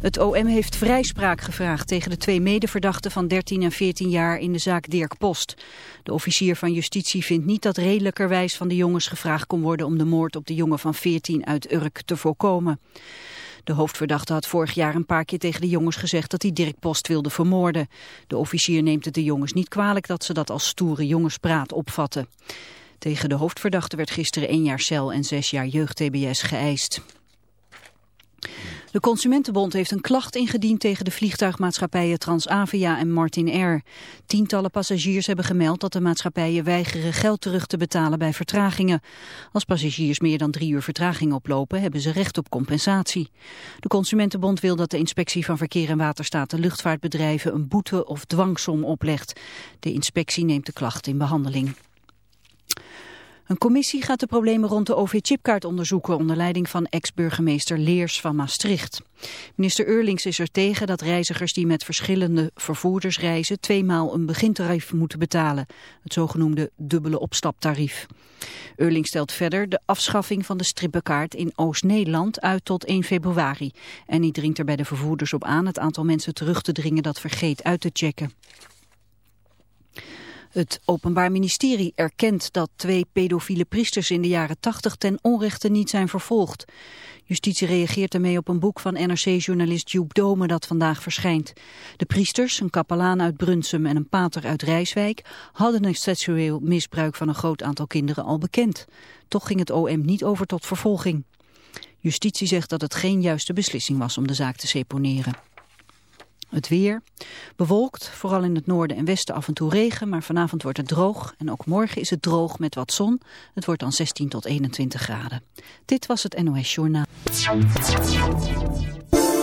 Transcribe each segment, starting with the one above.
Het OM heeft vrijspraak gevraagd tegen de twee medeverdachten van 13 en 14 jaar in de zaak Dirk Post. De officier van justitie vindt niet dat redelijkerwijs van de jongens gevraagd kon worden om de moord op de jongen van 14 uit Urk te voorkomen. De hoofdverdachte had vorig jaar een paar keer tegen de jongens gezegd dat hij Dirk Post wilde vermoorden. De officier neemt het de jongens niet kwalijk dat ze dat als stoere jongenspraat opvatten. Tegen de hoofdverdachte werd gisteren één jaar cel en zes jaar jeugd-TBS geëist. De Consumentenbond heeft een klacht ingediend tegen de vliegtuigmaatschappijen Transavia en Martin Air. Tientallen passagiers hebben gemeld dat de maatschappijen weigeren geld terug te betalen bij vertragingen. Als passagiers meer dan drie uur vertraging oplopen, hebben ze recht op compensatie. De Consumentenbond wil dat de inspectie van Verkeer en Waterstaat de luchtvaartbedrijven een boete of dwangsom oplegt. De inspectie neemt de klacht in behandeling. Een commissie gaat de problemen rond de OV-chipkaart onderzoeken onder leiding van ex-burgemeester Leers van Maastricht. Minister Eurlings is er tegen dat reizigers die met verschillende vervoerders reizen tweemaal een begintarief moeten betalen, het zogenoemde dubbele opstaptarief. Eurlings stelt verder de afschaffing van de strippenkaart in Oost-Nederland uit tot 1 februari. En die dringt er bij de vervoerders op aan het aantal mensen terug te dringen dat vergeet uit te checken. Het Openbaar Ministerie erkent dat twee pedofiele priesters in de jaren 80 ten onrechte niet zijn vervolgd. Justitie reageert ermee op een boek van NRC-journalist Joep Dome dat vandaag verschijnt. De priesters, een kapelaan uit Brunsum en een pater uit Rijswijk, hadden een seksueel misbruik van een groot aantal kinderen al bekend. Toch ging het OM niet over tot vervolging. Justitie zegt dat het geen juiste beslissing was om de zaak te seponeren. Het weer. Bewolkt, vooral in het noorden en westen af en toe regen, maar vanavond wordt het droog. En ook morgen is het droog met wat zon. Het wordt dan 16 tot 21 graden. Dit was het NOS Journaal.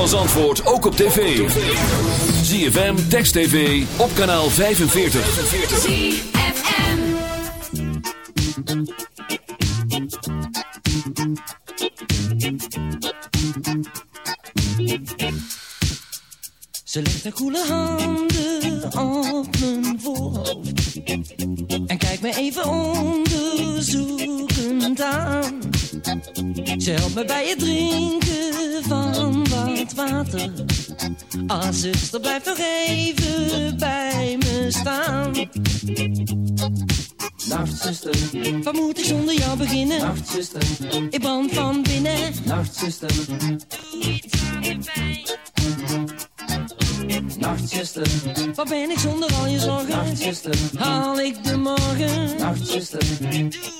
Van Zandvoort ook op tv. ZFM, Text TV, op kanaal 45. Ze legt haar koele handen op mijn voorhoofd en kijkt me even onderzoekend aan. Ze helpt me bij het drinken wat water. Ah, zuster, blijf nog even bij me staan. Nacht, zuster. Wat moet ik zonder jou beginnen? Nacht, zuster. Ik brand van binnen. Nacht, zuster. Nacht, zuster. Wat ben ik zonder al je zorgen? Nacht, zuster. Haal ik de morgen? Nacht, zuster. Doe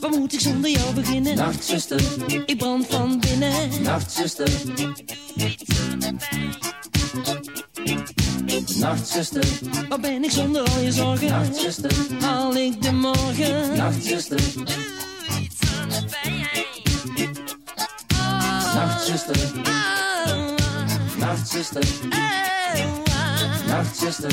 waar moet ik zonder jou beginnen? Nachtzuster, ik brand van binnen. Nachtzuster, Nachtzuster, waar ben ik zonder al je zorgen? Nachtzuster, haal ik de morgen? Nachtzuster, doe iets aan pijn. Nachtzuster. Nachtzuster. Oh, oh, oh. Nachtzuster,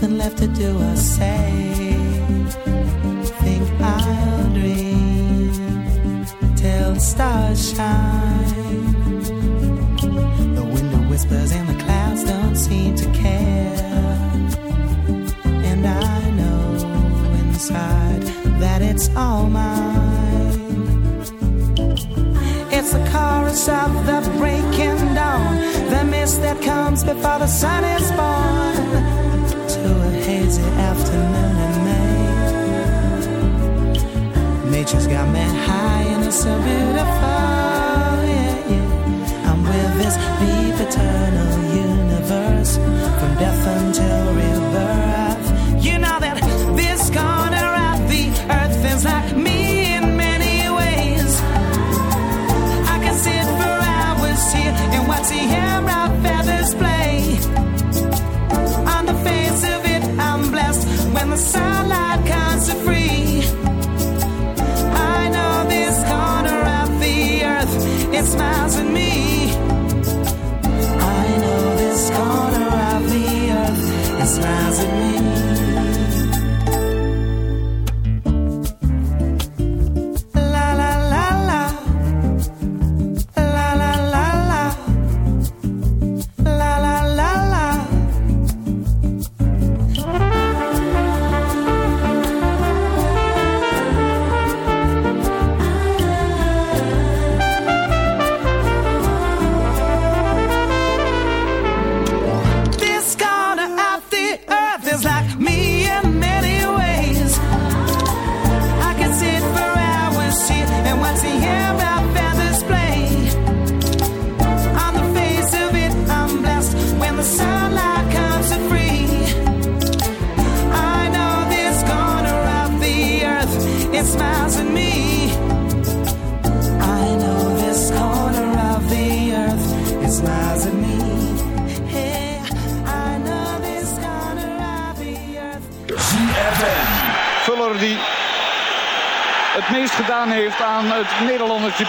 nothing left to do or say. myself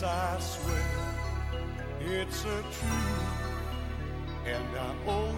Yes, I swear it's a truth, and I owe